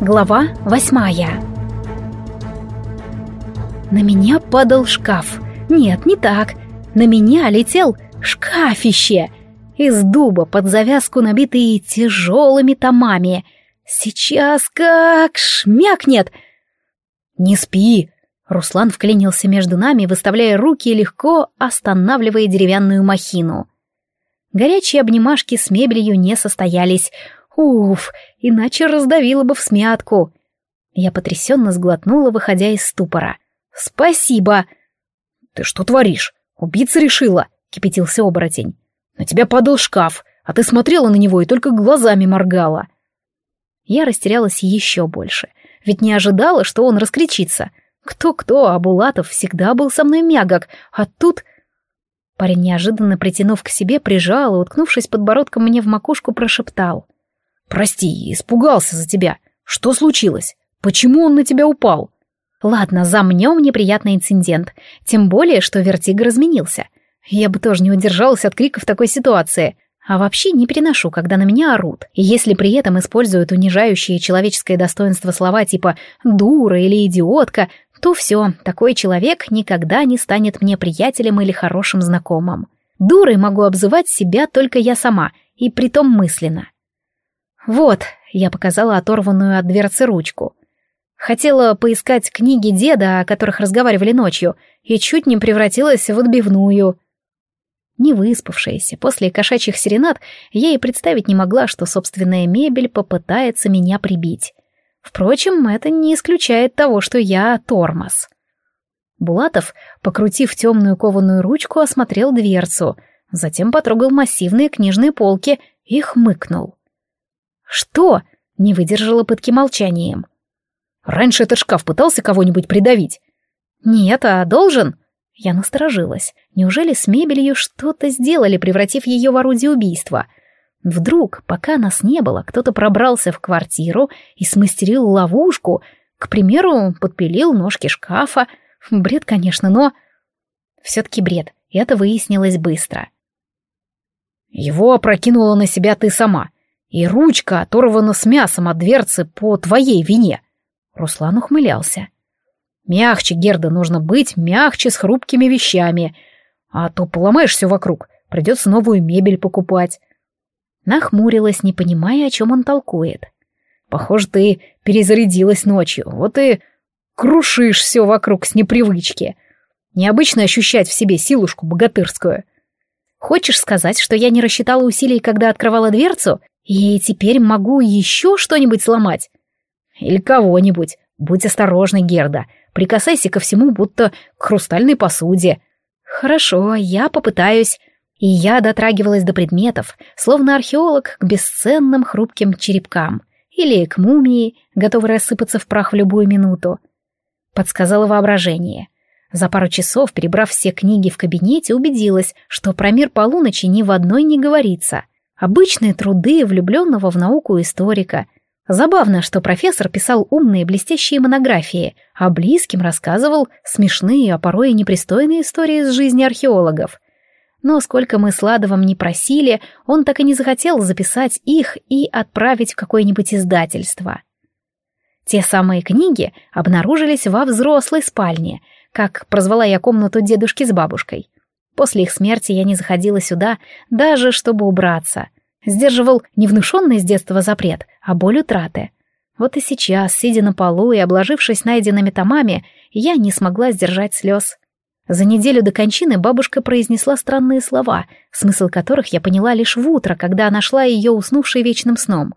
Глава восьмая На меня падал шкаф. Нет, не так. На меня летел шкафище. Из дуба под завязку набитые тяжелыми томами. Сейчас как шмякнет. «Не спи!» Руслан вклинился между нами, выставляя руки легко, останавливая деревянную махину. Горячие обнимашки с мебелью не состоялись — Уф, иначе раздавила бы в смятку. Я потрясенно сглотнула, выходя из ступора. «Спасибо!» «Ты что творишь? Убийца решила!» — кипятился оборотень. «На тебя падал шкаф, а ты смотрела на него и только глазами моргала». Я растерялась еще больше, ведь не ожидала, что он раскричится. Кто-кто, а Булатов всегда был со мной мягок, а тут... Парень, неожиданно притянув к себе, прижал и, уткнувшись подбородком мне в макушку, прошептал. «Прости, испугался за тебя. Что случилось? Почему он на тебя упал?» «Ладно, замнем неприятный инцидент. Тем более, что вертига разменился. Я бы тоже не удержалась от крика в такой ситуации. А вообще не переношу, когда на меня орут. И если при этом используют унижающие человеческое достоинство слова типа «дура» или «идиотка», то все, такой человек никогда не станет мне приятелем или хорошим знакомым. Дурой могу обзывать себя только я сама, и притом мысленно. «Вот», — я показала оторванную от дверцы ручку. Хотела поискать книги деда, о которых разговаривали ночью, и чуть не превратилась в отбивную. Не выспавшаяся, после кошачьих серенад, я и представить не могла, что собственная мебель попытается меня прибить. Впрочем, это не исключает того, что я тормоз. Булатов, покрутив темную кованую ручку, осмотрел дверцу, затем потрогал массивные книжные полки и хмыкнул. «Что?» — не выдержала пытки молчанием. «Раньше этот шкаф пытался кого-нибудь придавить?» «Нет, а должен?» Я насторожилась. Неужели с мебелью что-то сделали, превратив ее в орудие убийства? Вдруг, пока нас не было, кто-то пробрался в квартиру и смастерил ловушку, к примеру, подпилил ножки шкафа. Бред, конечно, но... Все-таки бред, и это выяснилось быстро. «Его опрокинула на себя ты сама», и ручка оторвана с мясом от дверцы по твоей вине. Руслан ухмылялся. Мягче, Герда, нужно быть мягче с хрупкими вещами. А то поломаешь все вокруг, придется новую мебель покупать. Нахмурилась, не понимая, о чем он толкует. Похоже, ты перезарядилась ночью, вот и крушишь все вокруг с непривычки. Необычно ощущать в себе силушку богатырскую. Хочешь сказать, что я не рассчитала усилий, когда открывала дверцу? И теперь могу еще что-нибудь сломать. Или кого-нибудь. Будь осторожна, Герда. Прикасайся ко всему, будто к хрустальной посуде. Хорошо, я попытаюсь. И я дотрагивалась до предметов, словно археолог к бесценным хрупким черепкам. Или к мумии, готовой рассыпаться в прах в любую минуту. Подсказала воображение. За пару часов, перебрав все книги в кабинете, убедилась, что про мир полуночи ни в одной не говорится. Обычные труды влюбленного в науку историка. Забавно, что профессор писал умные блестящие монографии, а близким рассказывал смешные, а порой и непристойные истории из жизни археологов. Но сколько мы с Ладовым не просили, он так и не захотел записать их и отправить в какое-нибудь издательство. Те самые книги обнаружились во взрослой спальне, как прозвала я комнату дедушки с бабушкой. После их смерти я не заходила сюда, даже чтобы убраться. Сдерживал не внушенный с детства запрет, а боль утраты. Вот и сейчас, сидя на полу и обложившись найденными томами, я не смогла сдержать слез. За неделю до кончины бабушка произнесла странные слова, смысл которых я поняла лишь в утро, когда нашла ее уснувшей вечным сном.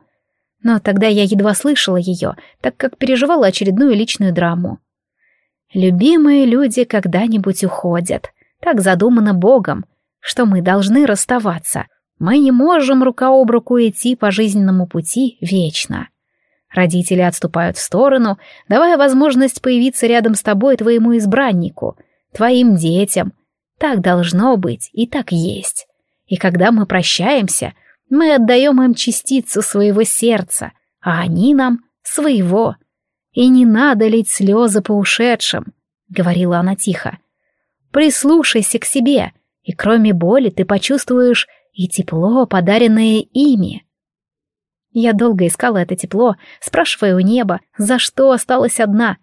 Но тогда я едва слышала ее, так как переживала очередную личную драму. Любимые люди когда-нибудь уходят. Так задумано Богом, что мы должны расставаться. Мы не можем рука об руку идти по жизненному пути вечно. Родители отступают в сторону, давая возможность появиться рядом с тобой твоему избраннику, твоим детям. Так должно быть и так есть. И когда мы прощаемся, мы отдаем им частицу своего сердца, а они нам своего. И не надо лить слезы по ушедшим, — говорила она тихо. Прислушайся к себе, и кроме боли ты почувствуешь и тепло, подаренное ими. Я долго искала это тепло, спрашивая у неба, за что осталась одна.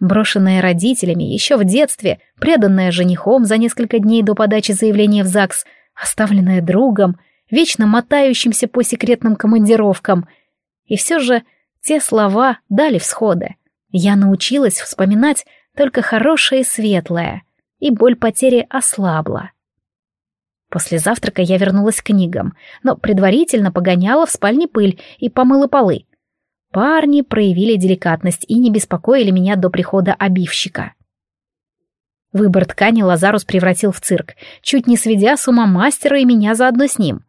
Брошенная родителями еще в детстве, преданная женихом за несколько дней до подачи заявления в ЗАГС, оставленная другом, вечно мотающимся по секретным командировкам. И все же те слова дали всходы. Я научилась вспоминать только хорошее и светлое, и боль потери ослабла. После завтрака я вернулась к книгам, но предварительно погоняла в спальне пыль и помыла полы. Парни проявили деликатность и не беспокоили меня до прихода обивщика. Выбор ткани Лазарус превратил в цирк, чуть не сведя с ума мастера и меня заодно с ним.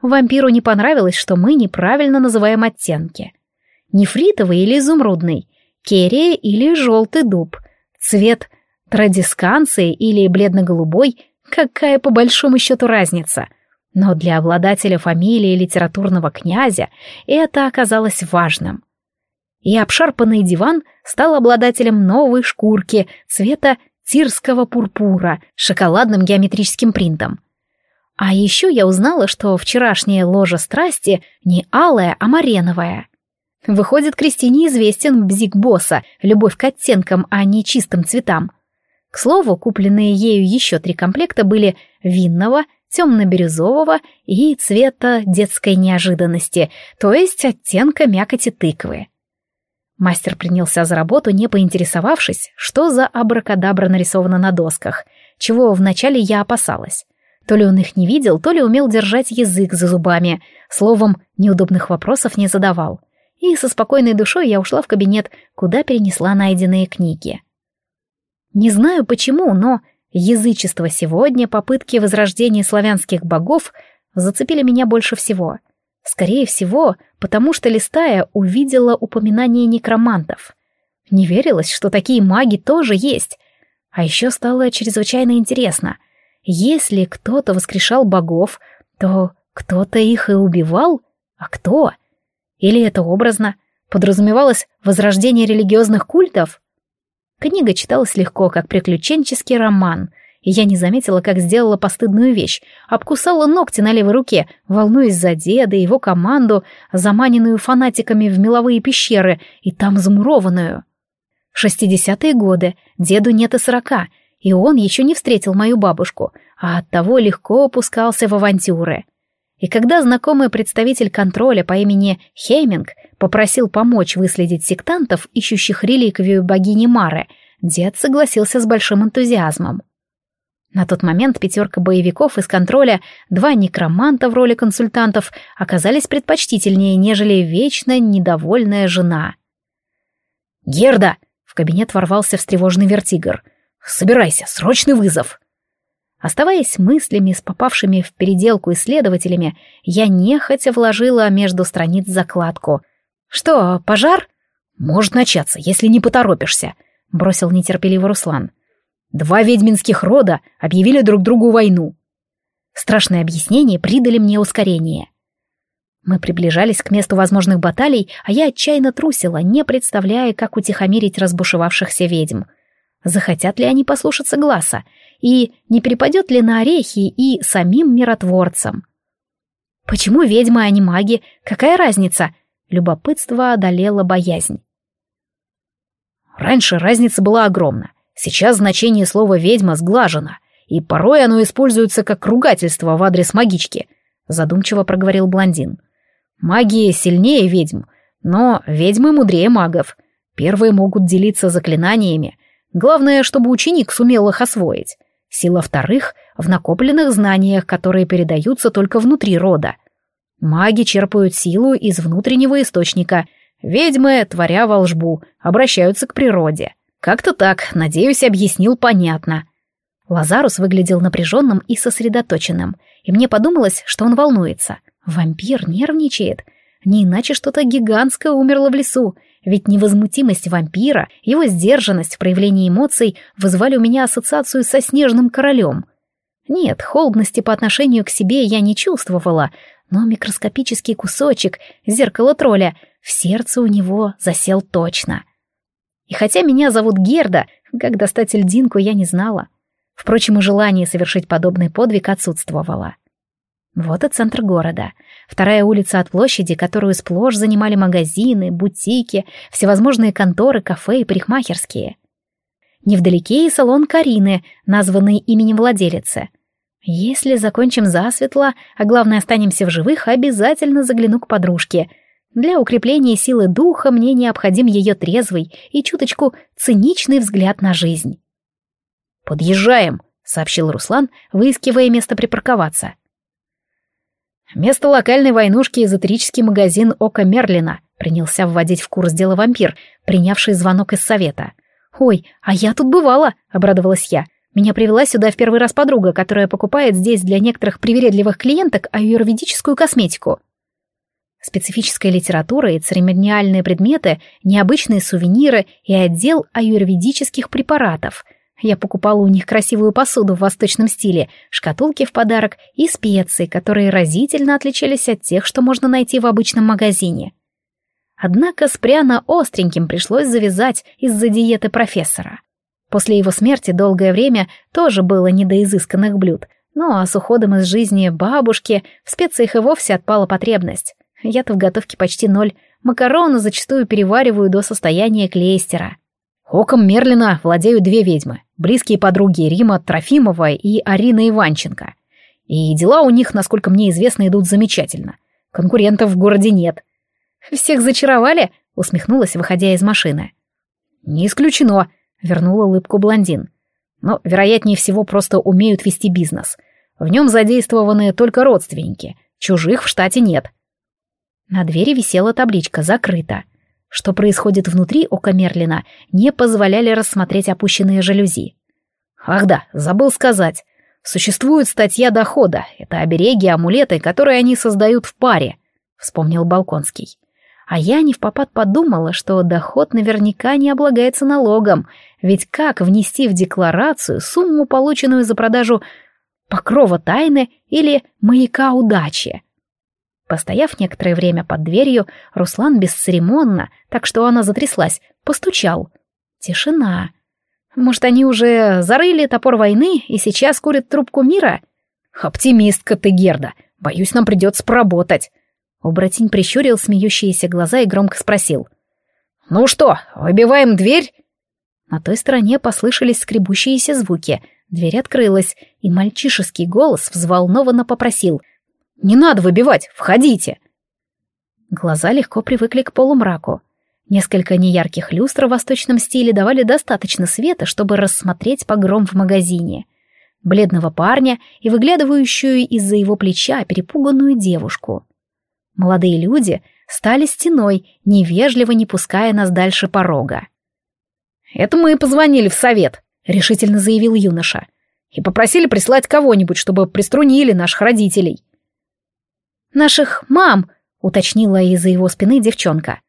Вампиру не понравилось, что мы неправильно называем оттенки. Нефритовый или изумрудный, керия или желтый дуб, цвет традисканции или бледно-голубой, какая по большому счету разница. Но для обладателя фамилии литературного князя это оказалось важным. И обшарпанный диван стал обладателем новой шкурки цвета тирского пурпура с шоколадным геометрическим принтом. А еще я узнала, что вчерашняя ложа страсти не алая, а мареновая. Выходит, Кристине известен бзик босса, любовь к оттенкам, а не чистым цветам. К слову, купленные ею еще три комплекта были винного, темно-бирюзового и цвета детской неожиданности, то есть оттенка мякоти тыквы. Мастер принялся за работу, не поинтересовавшись, что за абракадабра нарисовано на досках, чего вначале я опасалась. То ли он их не видел, то ли умел держать язык за зубами, словом, неудобных вопросов не задавал. И со спокойной душой я ушла в кабинет, куда перенесла найденные книги. Не знаю почему, но язычество сегодня, попытки возрождения славянских богов зацепили меня больше всего — Скорее всего, потому что, листая, увидела упоминание некромантов. Не верилось, что такие маги тоже есть. А еще стало чрезвычайно интересно. Если кто-то воскрешал богов, то кто-то их и убивал? А кто? Или это образно? Подразумевалось возрождение религиозных культов? Книга читалась легко, как приключенческий роман — и я не заметила, как сделала постыдную вещь. Обкусала ногти на левой руке, волнуясь за деда и его команду, заманенную фанатиками в меловые пещеры и там замурованную. Шестидесятые годы, деду нет и сорока, и он еще не встретил мою бабушку, а оттого легко опускался в авантюры. И когда знакомый представитель контроля по имени Хейминг попросил помочь выследить сектантов, ищущих реликвию богини Мары, дед согласился с большим энтузиазмом. На тот момент пятерка боевиков из контроля, два некроманта в роли консультантов оказались предпочтительнее, нежели вечно недовольная жена. «Герда!» — в кабинет ворвался встревоженный вертигр. «Собирайся, срочный вызов!» Оставаясь мыслями с попавшими в переделку исследователями, я нехотя вложила между страниц закладку. «Что, пожар?» «Может начаться, если не поторопишься», — бросил нетерпеливо Руслан. Два ведьминских рода объявили друг другу войну. Страшные объяснения придали мне ускорение. Мы приближались к месту возможных баталий, а я отчаянно трусила, не представляя, как утихомирить разбушевавшихся ведьм. Захотят ли они послушаться глаза, и не перепадет ли на орехи и самим миротворцам? Почему ведьмы, а не маги? Какая разница? Любопытство одолело боязнь. Раньше разница была огромна. Сейчас значение слова «ведьма» сглажено, и порой оно используется как ругательство в адрес магички, задумчиво проговорил блондин. Магия сильнее ведьм, но ведьмы мудрее магов. Первые могут делиться заклинаниями. Главное, чтобы ученик сумел их освоить. Сила вторых — в накопленных знаниях, которые передаются только внутри рода. Маги черпают силу из внутреннего источника. Ведьмы, творя волжбу, обращаются к природе. Как-то так, надеюсь, объяснил понятно. Лазарус выглядел напряженным и сосредоточенным, и мне подумалось, что он волнуется. Вампир нервничает. Не иначе что-то гигантское умерло в лесу, ведь невозмутимость вампира, его сдержанность в проявлении эмоций вызывали у меня ассоциацию со снежным королем. Нет, холодности по отношению к себе я не чувствовала, но микроскопический кусочек, зеркало тролля, в сердце у него засел точно — и хотя меня зовут Герда, как достать льдинку я не знала. Впрочем, и желание совершить подобный подвиг отсутствовало. Вот и центр города. Вторая улица от площади, которую сплошь занимали магазины, бутики, всевозможные конторы, кафе и парикмахерские. Невдалеке и салон Карины, названный именем владелицы. Если закончим засветло, а главное останемся в живых, обязательно загляну к подружке. Для укрепления силы духа мне необходим ее трезвый и чуточку циничный взгляд на жизнь. «Подъезжаем», — сообщил Руслан, выискивая место припарковаться. — Место локальной войнушки эзотерический магазин Ока Мерлина принялся вводить в курс дела вампир, принявший звонок из совета. «Ой, а я тут бывала», — обрадовалась я. «Меня привела сюда в первый раз подруга, которая покупает здесь для некоторых привередливых клиенток аюрведическую косметику». Специфическая литература и церемониальные предметы, необычные сувениры и отдел аюрведических препаратов — я покупала у них красивую посуду в восточном стиле, шкатулки в подарок и специи, которые разительно отличались от тех, что можно найти в обычном магазине. Однако с пряно остреньким пришлось завязать из-за диеты профессора. После его смерти долгое время тоже было не до изысканных блюд, ну с уходом из жизни бабушки в специях и вовсе отпала потребность. Я-то в готовке почти ноль, макароны зачастую перевариваю до состояния клейстера. Оком Мерлина владеют две ведьмы, близкие подруги Рима Трофимова и Арина Иванченко. И дела у них, насколько мне известно, идут замечательно. Конкурентов в городе нет. «Всех зачаровали?» — усмехнулась, выходя из машины. «Не исключено», — вернула улыбку блондин. «Но, вероятнее всего, просто умеют вести бизнес. В нем задействованы только родственники. Чужих в штате нет». На двери висела табличка «Закрыто». Что происходит внутри ока Мерлина, не позволяли рассмотреть опущенные жалюзи. Ах да, забыл сказать. Существует статья дохода. Это обереги, амулеты, которые они создают в паре, вспомнил Балконский. А я не в попад подумала, что доход наверняка не облагается налогом, ведь как внести в декларацию сумму, полученную за продажу покрова тайны или маяка удачи? Постояв некоторое время под дверью, Руслан бесцеремонно, так что она затряслась, постучал. Тишина. Может, они уже зарыли топор войны и сейчас курят трубку мира? Оптимистка ты, Герда. Боюсь, нам придется поработать. Обратень прищурил смеющиеся глаза и громко спросил. «Ну что, выбиваем дверь?» На той стороне послышались скребущиеся звуки. Дверь открылась, и мальчишеский голос взволнованно попросил — «Не надо выбивать! Входите!» Глаза легко привыкли к полумраку. Несколько неярких люстр в восточном стиле давали достаточно света, чтобы рассмотреть погром в магазине. Бледного парня и выглядывающую из-за его плеча перепуганную девушку. Молодые люди стали стеной, невежливо не пуская нас дальше порога. «Это мы позвонили в совет», — решительно заявил юноша. «И попросили прислать кого-нибудь, чтобы приструнили наших родителей». «Наших мам», — уточнила из-за его спины девчонка.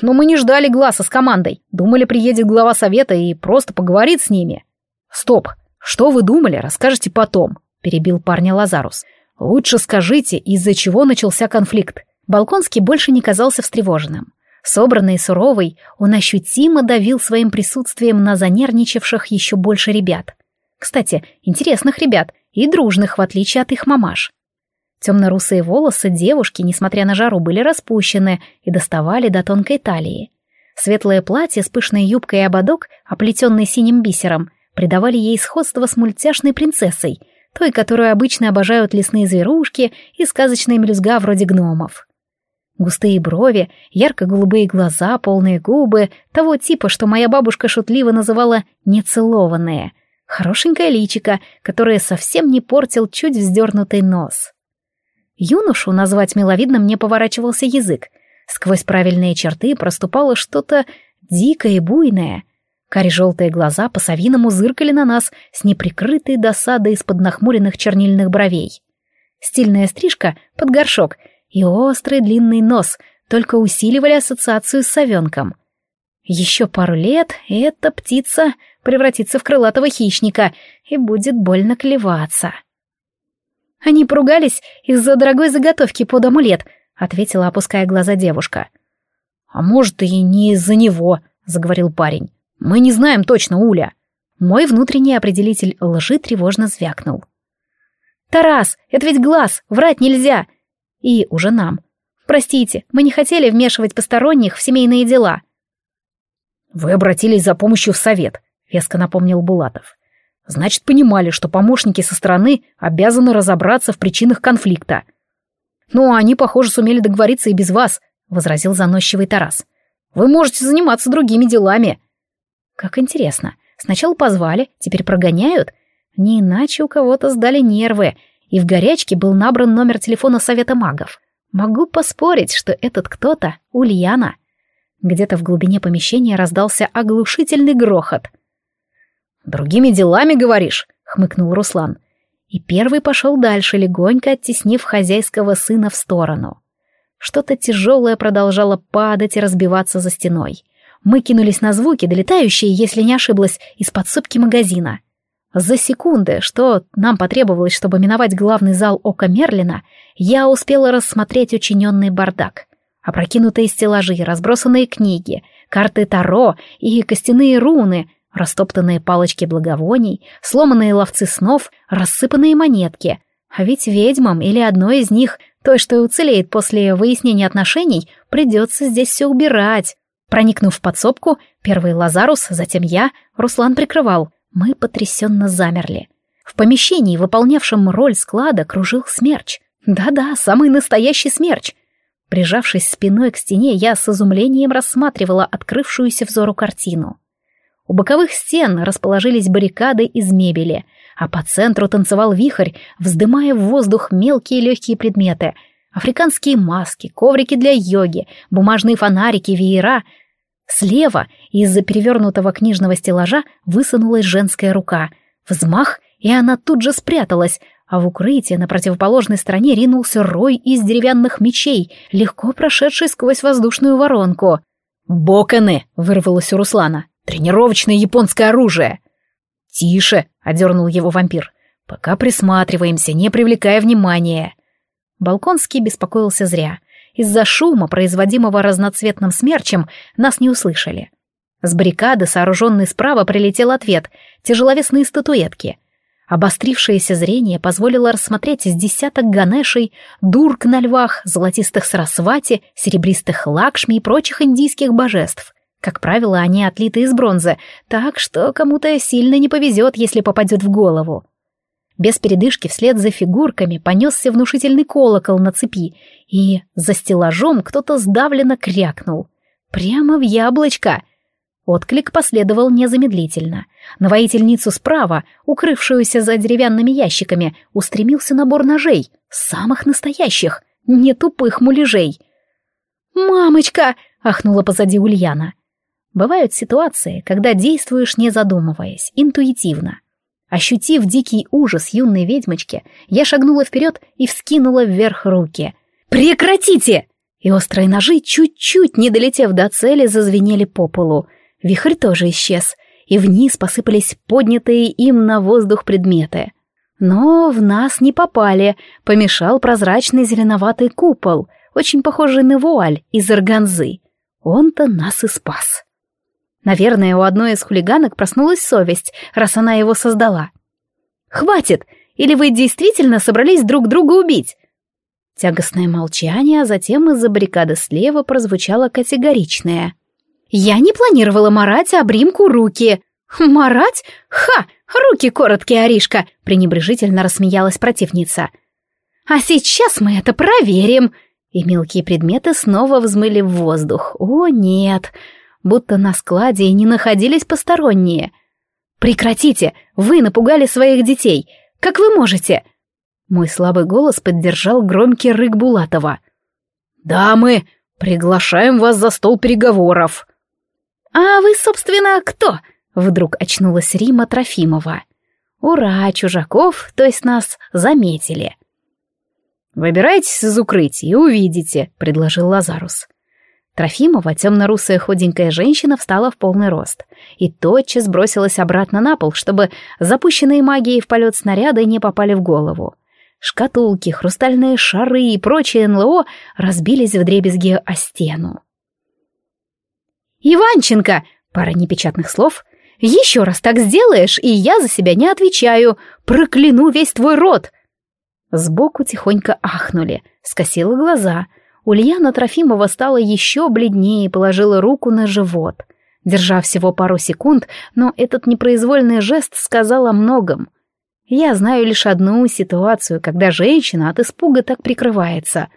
«Но мы не ждали глаза с командой. Думали, приедет глава совета и просто поговорит с ними». «Стоп! Что вы думали, расскажете потом», — перебил парня Лазарус. «Лучше скажите, из-за чего начался конфликт». Балконский больше не казался встревоженным. Собранный и суровый, он ощутимо давил своим присутствием на занервничавших еще больше ребят. Кстати, интересных ребят и дружных, в отличие от их мамаш. Темно-русые волосы девушки, несмотря на жару, были распущены и доставали до тонкой талии. Светлое платье с пышной юбкой и ободок, оплетенный синим бисером, придавали ей сходство с мультяшной принцессой, той, которую обычно обожают лесные зверушки и сказочные мелюзга вроде гномов. Густые брови, ярко-голубые глаза, полные губы, того типа, что моя бабушка шутливо называла «нецелованные», хорошенькое личико, которое совсем не портил чуть вздернутый нос. Юношу назвать миловидным не поворачивался язык. Сквозь правильные черты проступало что-то дикое и буйное. Кари-желтые глаза по-совиному зыркали на нас с неприкрытой досадой из-под нахмуренных чернильных бровей. Стильная стрижка под горшок и острый длинный нос только усиливали ассоциацию с совенком. Еще пару лет, и эта птица превратится в крылатого хищника и будет больно клеваться. Они поругались из-за дорогой заготовки под амулет, ответила, опуская глаза девушка. А может, и не из-за него, заговорил парень. Мы не знаем точно Уля. Мой внутренний определитель лжи тревожно звякнул. «Тарас, это ведь глаз, врать нельзя!» И уже нам. «Простите, мы не хотели вмешивать посторонних в семейные дела». «Вы обратились за помощью в совет», — веско напомнил Булатов. «Значит, понимали, что помощники со стороны обязаны разобраться в причинах конфликта». «Ну, они, похоже, сумели договориться и без вас», — возразил заносчивый Тарас. «Вы можете заниматься другими делами». «Как интересно. Сначала позвали, теперь прогоняют. Не иначе у кого-то сдали нервы, и в горячке был набран номер телефона Совета магов. Могу поспорить, что этот кто-то — Ульяна». Где-то в глубине помещения раздался оглушительный грохот. «Другими делами, говоришь?» — хмыкнул Руслан. И первый пошел дальше, легонько оттеснив хозяйского сына в сторону. Что-то тяжелое продолжало падать и разбиваться за стеной. Мы кинулись на звуки, долетающие, если не ошиблась, из подсыпки магазина. За секунды, что нам потребовалось, чтобы миновать главный зал Ока Мерлина, я успела рассмотреть учиненный бардак — Опрокинутые стеллажи, разбросанные книги, карты Таро и костяные руны, растоптанные палочки благовоний, сломанные ловцы снов, рассыпанные монетки. А ведь ведьмам или одной из них, той, что уцелеет после выяснения отношений, придется здесь все убирать. Проникнув в подсобку, первый Лазарус, затем я, Руслан прикрывал. Мы потрясенно замерли. В помещении, выполнявшем роль склада, кружил смерч. Да-да, самый настоящий смерч — Прижавшись спиной к стене, я с изумлением рассматривала открывшуюся взору картину. У боковых стен расположились баррикады из мебели, а по центру танцевал вихрь, вздымая в воздух мелкие легкие предметы. Африканские маски, коврики для йоги, бумажные фонарики, веера. Слева из-за перевернутого книжного стеллажа высунулась женская рука. Взмах, и она тут же спряталась, а в укрытие на противоположной стороне ринулся рой из деревянных мечей, легко прошедший сквозь воздушную воронку. «Боконы!» — вырвалось у Руслана. «Тренировочное японское оружие!» «Тише!» — одернул его вампир. «Пока присматриваемся, не привлекая внимания». Балконский беспокоился зря. Из-за шума, производимого разноцветным смерчем, нас не услышали. С баррикады, сооруженной справа, прилетел ответ — тяжеловесные статуэтки — Обострившееся зрение позволило рассмотреть из десяток ганешей, дурк на львах, золотистых сарасвати, серебристых лакшми и прочих индийских божеств. Как правило, они отлиты из бронзы, так что кому-то сильно не повезет, если попадет в голову. Без передышки вслед за фигурками понесся внушительный колокол на цепи, и за стеллажом кто-то сдавленно крякнул. Прямо в яблочко — Отклик последовал незамедлительно. На воительницу справа, укрывшуюся за деревянными ящиками, устремился набор ножей, самых настоящих, не тупых муляжей. «Мамочка!» — ахнула позади Ульяна. Бывают ситуации, когда действуешь не задумываясь, интуитивно. Ощутив дикий ужас юной ведьмочки, я шагнула вперед и вскинула вверх руки. «Прекратите!» И острые ножи, чуть-чуть не долетев до цели, зазвенели по полу — Вихрь тоже исчез, и вниз посыпались поднятые им на воздух предметы. Но в нас не попали, помешал прозрачный зеленоватый купол, очень похожий на вуаль из органзы. Он-то нас и спас. Наверное, у одной из хулиганок проснулась совесть, раз она его создала. «Хватит! Или вы действительно собрались друг друга убить?» Тягостное молчание, а затем из-за баррикады слева прозвучало категоричное — я не планировала марать обримку руки. Марать? Ха! Руки короткие, Аришка! Пренебрежительно рассмеялась противница. А сейчас мы это проверим. И мелкие предметы снова взмыли в воздух. О, нет! Будто на складе и не находились посторонние. Прекратите! Вы напугали своих детей! Как вы можете? Мой слабый голос поддержал громкий рык Булатова. «Дамы, приглашаем вас за стол переговоров!» «А вы, собственно, кто?» — вдруг очнулась Рима Трофимова. «Ура, чужаков, то есть нас, заметили». «Выбирайтесь из укрытия и увидите», — предложил Лазарус. Трофимова, темно-русая худенькая женщина, встала в полный рост и тотчас бросилась обратно на пол, чтобы запущенные магией в полет снаряды не попали в голову. Шкатулки, хрустальные шары и прочие НЛО разбились в дребезги о стену. «Иванченко!» — пара непечатных слов. «Еще раз так сделаешь, и я за себя не отвечаю. Прокляну весь твой род!» Сбоку тихонько ахнули, скосила глаза. Ульяна Трофимова стала еще бледнее и положила руку на живот. Держа всего пару секунд, но этот непроизвольный жест сказал о многом. Я знаю лишь одну ситуацию, когда женщина от испуга так прикрывается.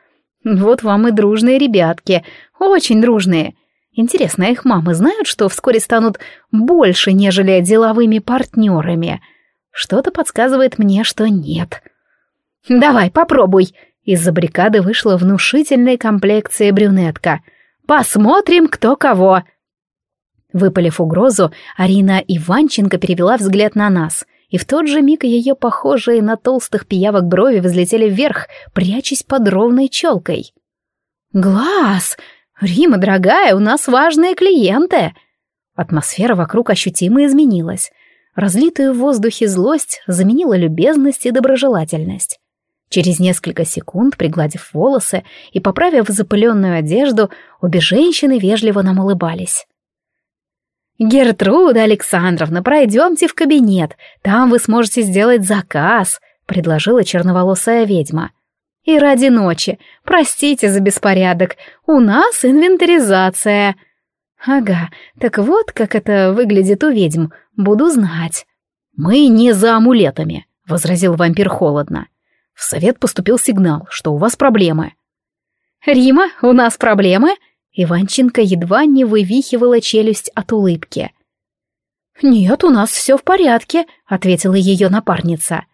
Вот вам и дружные ребятки, очень дружные. Интересно, их мамы знают, что вскоре станут больше, нежели деловыми партнерами? Что-то подсказывает мне, что нет. «Давай, попробуй!» Из-за баррикады вышла внушительная комплекция брюнетка. «Посмотрим, кто кого!» Выпалив угрозу, Арина Иванченко перевела взгляд на нас, и в тот же миг ее похожие на толстых пиявок брови взлетели вверх, прячась под ровной челкой. «Глаз! Рима, дорогая, у нас важные клиенты!» Атмосфера вокруг ощутимо изменилась. Разлитую в воздухе злость заменила любезность и доброжелательность. Через несколько секунд, пригладив волосы и поправив запыленную одежду, обе женщины вежливо нам улыбались. «Гертруда Александровна, пройдемте в кабинет, там вы сможете сделать заказ», — предложила черноволосая ведьма. «И ради ночи, простите за беспорядок, у нас инвентаризация». «Ага, так вот, как это выглядит у ведьм, буду знать». «Мы не за амулетами», — возразил вампир холодно. В совет поступил сигнал, что у вас проблемы. «Рима, у нас проблемы?» Иванченко едва не вывихивала челюсть от улыбки. «Нет, у нас все в порядке», — ответила ее напарница.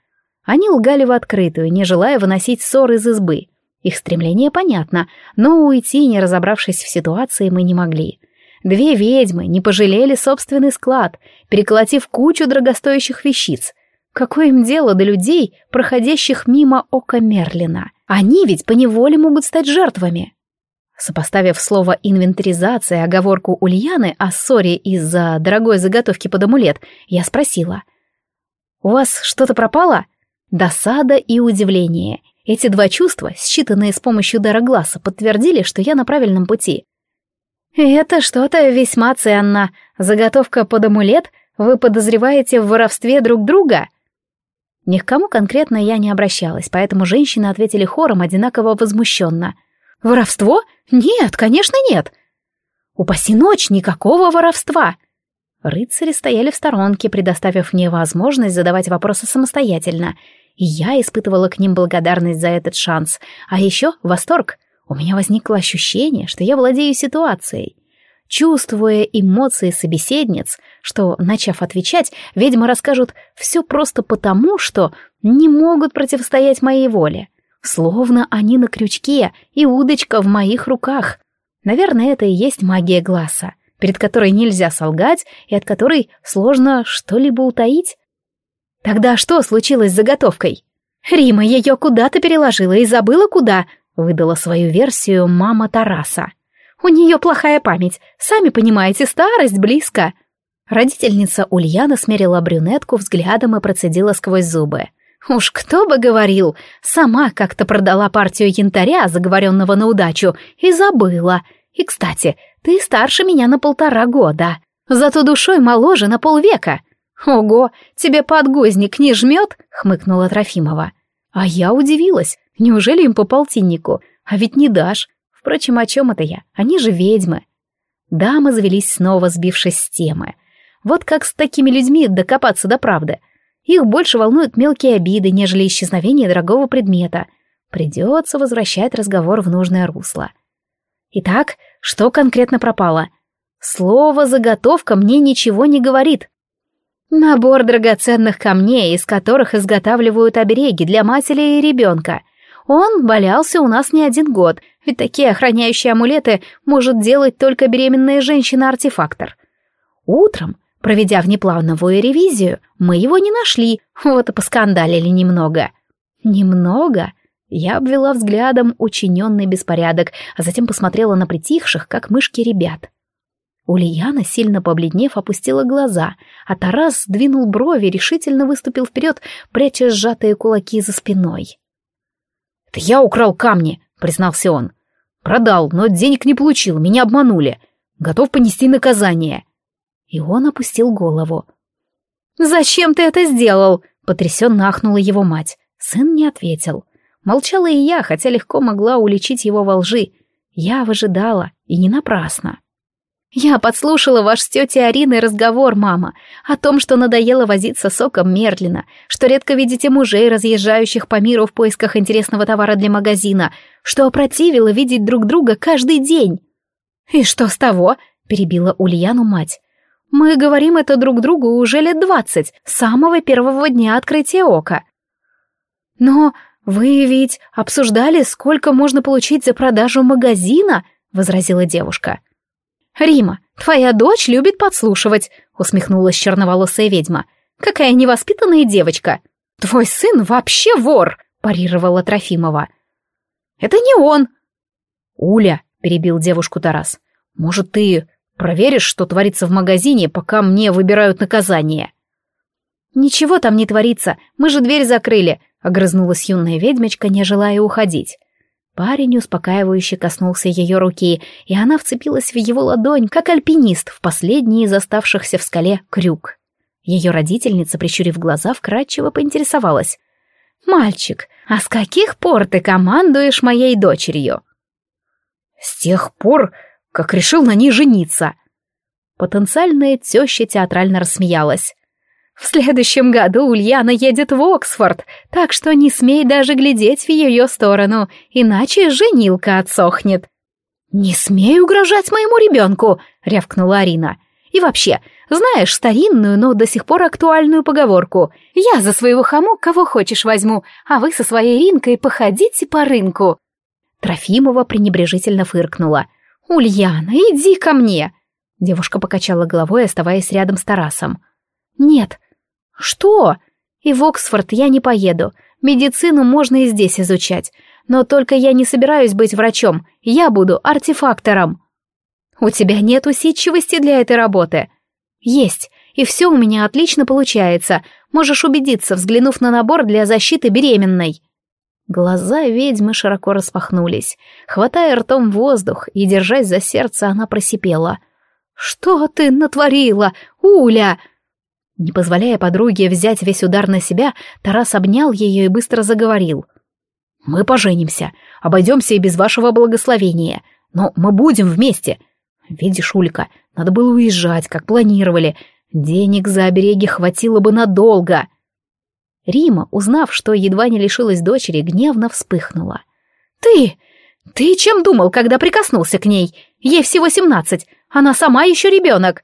Они лгали в открытую, не желая выносить ссор из избы. Их стремление понятно, но уйти, не разобравшись в ситуации, мы не могли. Две ведьмы не пожалели собственный склад, переколотив кучу дорогостоящих вещиц — Какое им дело до людей, проходящих мимо ока Мерлина? Они ведь поневоле могут стать жертвами. Сопоставив слово «инвентаризация» оговорку Ульяны о ссоре из-за дорогой заготовки под амулет, я спросила. «У вас что-то пропало?» Досада и удивление. Эти два чувства, считанные с помощью дара глаза, подтвердили, что я на правильном пути. «Это что-то весьма ценно. Заготовка под амулет? Вы подозреваете в воровстве друг друга?» Ни к кому конкретно я не обращалась, поэтому женщины ответили хором одинаково возмущенно. «Воровство? Нет, конечно, нет!» «Упаси ночь, никакого воровства!» Рыцари стояли в сторонке, предоставив мне возможность задавать вопросы самостоятельно, и я испытывала к ним благодарность за этот шанс, а еще восторг. У меня возникло ощущение, что я владею ситуацией. Чувствуя эмоции собеседниц, что, начав отвечать, ведьмы расскажут все просто потому, что не могут противостоять моей воле. Словно они на крючке, и удочка в моих руках. Наверное, это и есть магия глаза, перед которой нельзя солгать и от которой сложно что-либо утаить. Тогда что случилось с заготовкой? Рима ее куда-то переложила и забыла куда, выдала свою версию мама Тараса. У нее плохая память, сами понимаете, старость близко. Родительница Ульяна смерила брюнетку взглядом и процедила сквозь зубы. Уж кто бы говорил, сама как-то продала партию янтаря, заговоренного на удачу, и забыла. И, кстати, ты старше меня на полтора года, зато душой моложе на полвека. Ого, тебе подгузник не жмет? хмыкнула Трофимова. А я удивилась, неужели им по полтиннику? А ведь не дашь. Впрочем, о чем это я? Они же ведьмы. Дамы завелись снова, сбившись с темы. Вот как с такими людьми докопаться до правды. Их больше волнуют мелкие обиды, нежели исчезновение дорогого предмета. Придется возвращать разговор в нужное русло. Итак, что конкретно пропало? Слово «заготовка» мне ничего не говорит. Набор драгоценных камней, из которых изготавливают обереги для матери и ребенка. Он валялся у нас не один год, ведь такие охраняющие амулеты может делать только беременная женщина-артефактор. Утром Проведя внеплановую ревизию, мы его не нашли, вот и поскандалили немного. Немного? Я обвела взглядом учиненный беспорядок, а затем посмотрела на притихших, как мышки ребят. Ульяна, сильно побледнев, опустила глаза, а Тарас сдвинул брови, решительно выступил вперед, пряча сжатые кулаки за спиной. «Это я украл камни», — признался он. «Продал, но денег не получил, меня обманули. Готов понести наказание» и он опустил голову. «Зачем ты это сделал?» — потрясенно ахнула его мать. Сын не ответил. Молчала и я, хотя легко могла уличить его во лжи. Я выжидала, и не напрасно. «Я подслушала ваш с тетей Ариной разговор, мама, о том, что надоело возиться соком Мерлина, что редко видите мужей, разъезжающих по миру в поисках интересного товара для магазина, что опротивило видеть друг друга каждый день». «И что с того?» — перебила Ульяну мать. «Мы говорим это друг другу уже лет двадцать, с самого первого дня открытия ока». «Но вы ведь обсуждали, сколько можно получить за продажу магазина?» — возразила девушка. — «Рима, твоя дочь любит подслушивать», — усмехнулась черноволосая ведьма. «Какая невоспитанная девочка!» «Твой сын вообще вор!» — парировала Трофимова. «Это не он!» «Уля», — перебил девушку Тарас, — «может, ты проверишь, что творится в магазине, пока мне выбирают наказание?» «Ничего там не творится, мы же дверь закрыли», — огрызнулась юная ведьмочка, не желая уходить. Парень успокаивающе коснулся ее руки, и она вцепилась в его ладонь, как альпинист в последний из оставшихся в скале крюк. Ее родительница, прищурив глаза, вкратчиво поинтересовалась. «Мальчик, а с каких пор ты командуешь моей дочерью?» «С тех пор, как решил на ней жениться». Потенциальная теща театрально рассмеялась. В следующем году Ульяна едет в Оксфорд, так что не смей даже глядеть в ее сторону, иначе женилка отсохнет. «Не смей угрожать моему ребенку!» — рявкнула Арина. «И вообще, знаешь старинную, но до сих пор актуальную поговорку «Я за своего хаму кого хочешь возьму, а вы со своей Ринкой походите по рынку». Трофимова пренебрежительно фыркнула. «Ульяна, иди ко мне!» Девушка покачала головой, оставаясь рядом с Тарасом. «Нет». «Что?» «И в Оксфорд я не поеду. Медицину можно и здесь изучать. Но только я не собираюсь быть врачом. Я буду артефактором». «У тебя нет усидчивости для этой работы?» «Есть. И все у меня отлично получается. Можешь убедиться, взглянув на набор для защиты беременной». Глаза ведьмы широко распахнулись. Хватая ртом воздух и держась за сердце, она просипела. «Что ты натворила, Уля?» Не позволяя подруге взять весь удар на себя, Тарас обнял ее и быстро заговорил. «Мы поженимся, обойдемся и без вашего благословения, но мы будем вместе. Видишь, Улька, надо было уезжать, как планировали. Денег за обереги хватило бы надолго». Рима, узнав, что едва не лишилась дочери, гневно вспыхнула. «Ты! Ты чем думал, когда прикоснулся к ней? Ей всего семнадцать, она сама еще ребенок.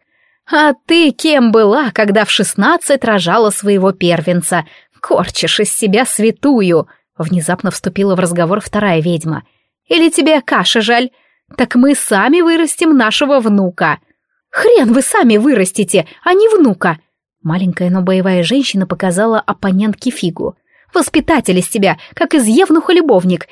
А ты кем была, когда в шестнадцать рожала своего первенца? Корчишь из себя святую!» Внезапно вступила в разговор вторая ведьма. «Или тебе каши жаль? Так мы сами вырастим нашего внука!» «Хрен вы сами вырастите, а не внука!» Маленькая, но боевая женщина показала оппонентке фигу. «Воспитатель из тебя, как из евнуха-любовник!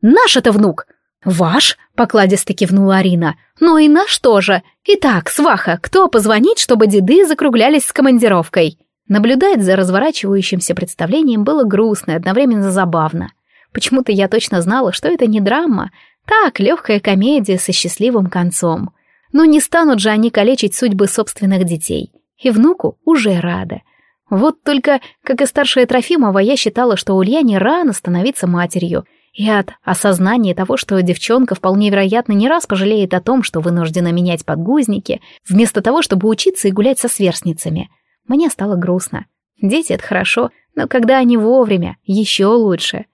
Наш это внук! «Ваш?» — покладисто кивнула Арина. «Ну и наш тоже. Итак, сваха, кто позвонит, чтобы деды закруглялись с командировкой?» Наблюдать за разворачивающимся представлением было грустно и одновременно забавно. Почему-то я точно знала, что это не драма, так, легкая комедия со счастливым концом. Но не станут же они калечить судьбы собственных детей. И внуку уже рада. Вот только, как и старшая Трофимова, я считала, что Ульяне рано становиться матерью — и от осознания того, что девчонка вполне вероятно не раз пожалеет о том, что вынуждена менять подгузники, вместо того, чтобы учиться и гулять со сверстницами, мне стало грустно. Дети — это хорошо, но когда они вовремя, еще лучше.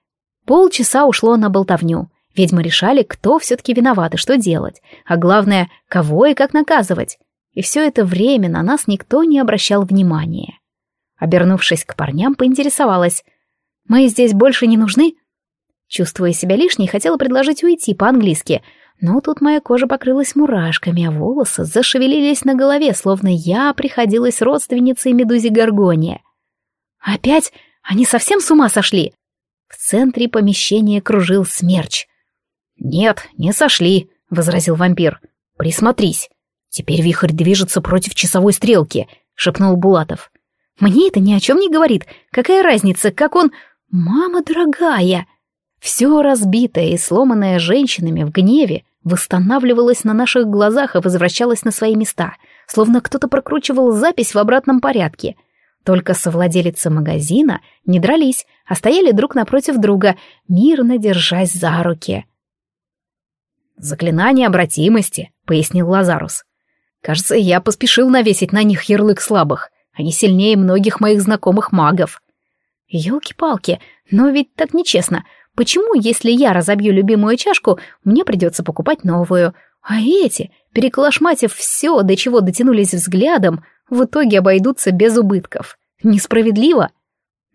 Полчаса ушло на болтовню. Ведьмы решали, кто все-таки виноват и что делать, а главное, кого и как наказывать. И все это время на нас никто не обращал внимания. Обернувшись к парням, поинтересовалась. «Мы здесь больше не нужны?» Чувствуя себя лишней, хотела предложить уйти по-английски, но тут моя кожа покрылась мурашками, а волосы зашевелились на голове, словно я приходилась родственницей медузи Гаргония. «Опять? Они совсем с ума сошли?» В центре помещения кружил смерч. «Нет, не сошли», — возразил вампир. «Присмотрись. Теперь вихрь движется против часовой стрелки», — шепнул Булатов. «Мне это ни о чем не говорит. Какая разница, как он...» «Мама дорогая!» Все разбитое и сломанное женщинами в гневе восстанавливалось на наших глазах и возвращалось на свои места, словно кто-то прокручивал запись в обратном порядке. Только совладелицы магазина не дрались, а стояли друг напротив друга, мирно держась за руки. «Заклинание обратимости», — пояснил Лазарус. «Кажется, я поспешил навесить на них ярлык слабых. Они сильнее многих моих знакомых магов». «Елки-палки, но ведь так нечестно. Почему, если я разобью любимую чашку, мне придется покупать новую? А эти, переколошматив все, до чего дотянулись взглядом, в итоге обойдутся без убытков. Несправедливо?»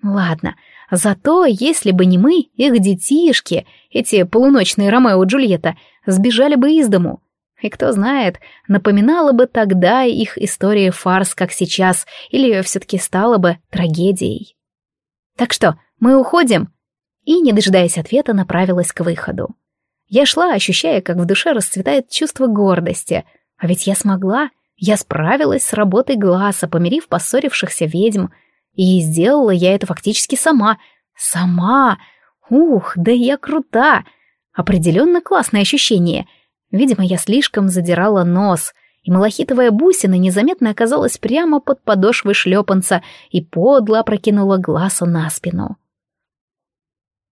«Ладно, зато если бы не мы, их детишки, эти полуночные Ромео и Джульетта, сбежали бы из дому. И кто знает, напоминала бы тогда их история фарс, как сейчас, или все-таки стала бы трагедией. Так что, мы уходим? И, не дожидаясь ответа, направилась к выходу. Я шла, ощущая, как в душе расцветает чувство гордости. А ведь я смогла, я справилась с работой глаза, помирив поссорившихся ведьм. И сделала я это фактически сама. Сама! Ух, да я крута! Определенно классное ощущение. Видимо, я слишком задирала нос, и малахитовая бусина незаметно оказалась прямо под подошвой шлепанца и подло прокинула глаза на спину.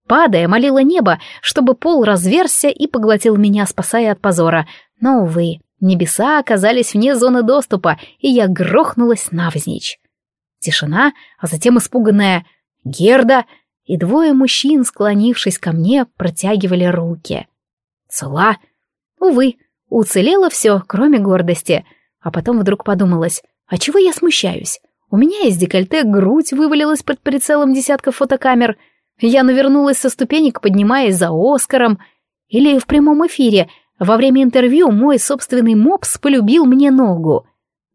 Падая, молила небо, чтобы пол разверзся и поглотил меня, спасая от позора. Но, увы, небеса оказались вне зоны доступа, и я грохнулась навзничь. Тишина, а затем испуганная «Герда!» и двое мужчин, склонившись ко мне, протягивали руки. Цела? Увы, уцелело все, кроме гордости. А потом вдруг подумалось, а чего я смущаюсь? У меня из декольте грудь вывалилась под прицелом десятков фотокамер. Я навернулась со ступенек, поднимаясь за Оскаром. Или в прямом эфире, во время интервью мой собственный мопс полюбил мне ногу.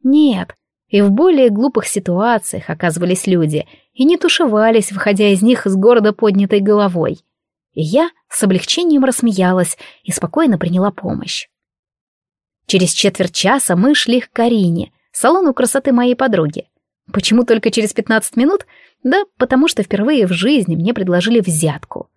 Нет, и в более глупых ситуациях оказывались люди — и не тушевались, выходя из них с города поднятой головой. И я с облегчением рассмеялась и спокойно приняла помощь. Через четверть часа мы шли к Карине, салону красоты моей подруги. Почему только через 15 минут? Да потому что впервые в жизни мне предложили взятку.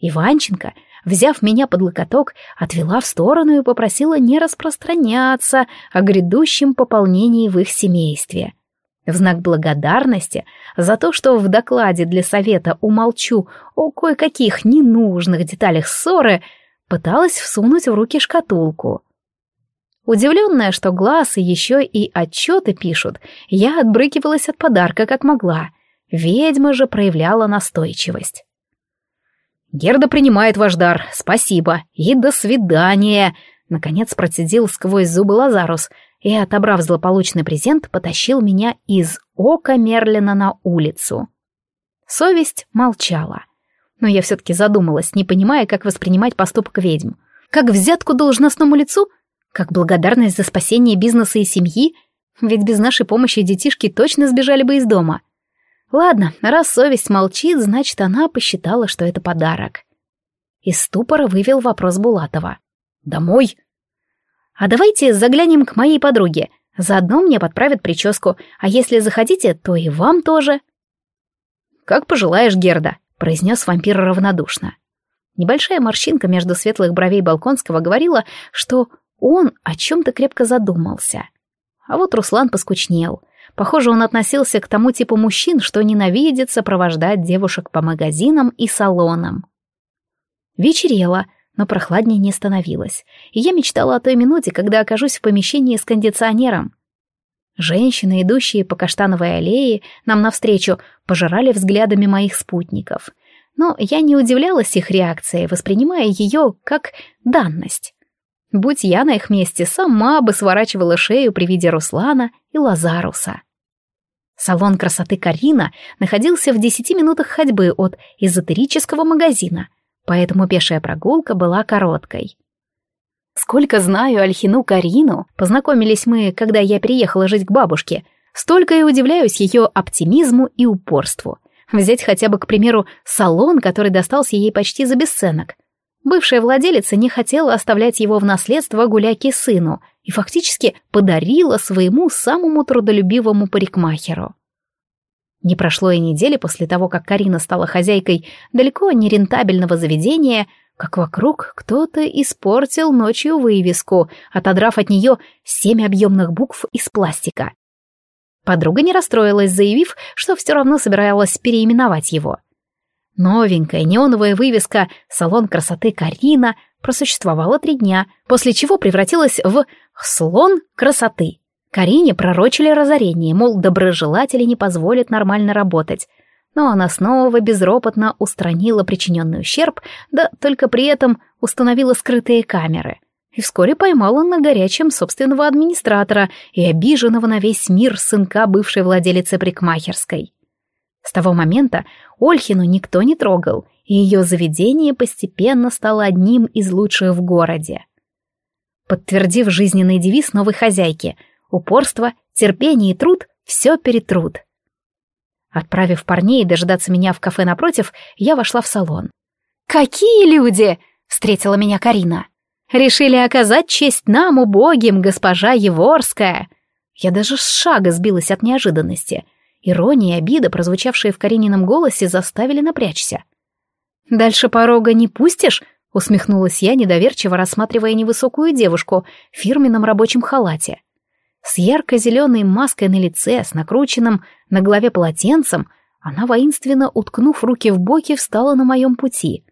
Иванченко, взяв меня под локоток, отвела в сторону и попросила не распространяться о грядущем пополнении в их семействе — в знак благодарности за то, что в докладе для совета умолчу о кое-каких ненужных деталях ссоры, пыталась всунуть в руки шкатулку. Удивленная, что глаз и еще и отчеты пишут, я отбрыкивалась от подарка как могла. Ведьма же проявляла настойчивость. «Герда принимает ваш дар, спасибо, и до свидания!» Наконец процедил сквозь зубы Лазарус — и, отобрав злополучный презент, потащил меня из ока Мерлина на улицу. Совесть молчала. Но я все-таки задумалась, не понимая, как воспринимать поступок ведьм. Как взятку должностному лицу? Как благодарность за спасение бизнеса и семьи? Ведь без нашей помощи детишки точно сбежали бы из дома. Ладно, раз совесть молчит, значит, она посчитала, что это подарок. Из ступора вывел вопрос Булатова. «Домой?» А давайте заглянем к моей подруге. Заодно мне подправят прическу, а если захотите, то и вам тоже. Как пожелаешь, Герда, произнес вампир равнодушно. Небольшая морщинка между светлых бровей Балконского говорила, что он о чем-то крепко задумался. А вот Руслан поскучнел. Похоже, он относился к тому типу мужчин, что ненавидит сопровождать девушек по магазинам и салонам. Вечерело, но прохладнее не становилось, и я мечтала о той минуте, когда окажусь в помещении с кондиционером. Женщины, идущие по каштановой аллее нам навстречу, пожирали взглядами моих спутников. Но я не удивлялась их реакцией, воспринимая ее как данность. Будь я на их месте, сама бы сворачивала шею при виде Руслана и Лазаруса. Салон красоты Карина находился в десяти минутах ходьбы от эзотерического магазина — поэтому пешая прогулка была короткой. Сколько знаю Альхину Карину, познакомились мы, когда я переехала жить к бабушке, столько и удивляюсь ее оптимизму и упорству. Взять хотя бы, к примеру, салон, который достался ей почти за бесценок. Бывшая владелица не хотела оставлять его в наследство гуляки сыну и фактически подарила своему самому трудолюбивому парикмахеру. Не прошло и недели после того, как Карина стала хозяйкой далеко не рентабельного заведения, как вокруг кто-то испортил ночью вывеску, отодрав от нее семь объемных букв из пластика. Подруга не расстроилась, заявив, что все равно собиралась переименовать его. Новенькая неоновая вывеска «Салон красоты Карина» просуществовала три дня, после чего превратилась в «Слон красоты». Карине пророчили разорение, мол, доброжелатели не позволят нормально работать. Но она снова безропотно устранила причиненный ущерб, да только при этом установила скрытые камеры. И вскоре поймала на горячем собственного администратора и обиженного на весь мир сынка бывшей владелицы прикмахерской. С того момента Ольхину никто не трогал, и ее заведение постепенно стало одним из лучших в городе. Подтвердив жизненный девиз новой хозяйки — Упорство, терпение и труд — все перетрут. Отправив парней дожидаться меня в кафе напротив, я вошла в салон. «Какие люди!» — встретила меня Карина. «Решили оказать честь нам, убогим, госпожа Еворская!» Я даже с шага сбилась от неожиданности. Ирония и обида, прозвучавшие в Каринином голосе, заставили напрячься. «Дальше порога не пустишь?» — усмехнулась я, недоверчиво рассматривая невысокую девушку в фирменном рабочем халате. С ярко-зеленой маской на лице, с накрученным на голове полотенцем, она, воинственно уткнув руки в боки, встала на моем пути.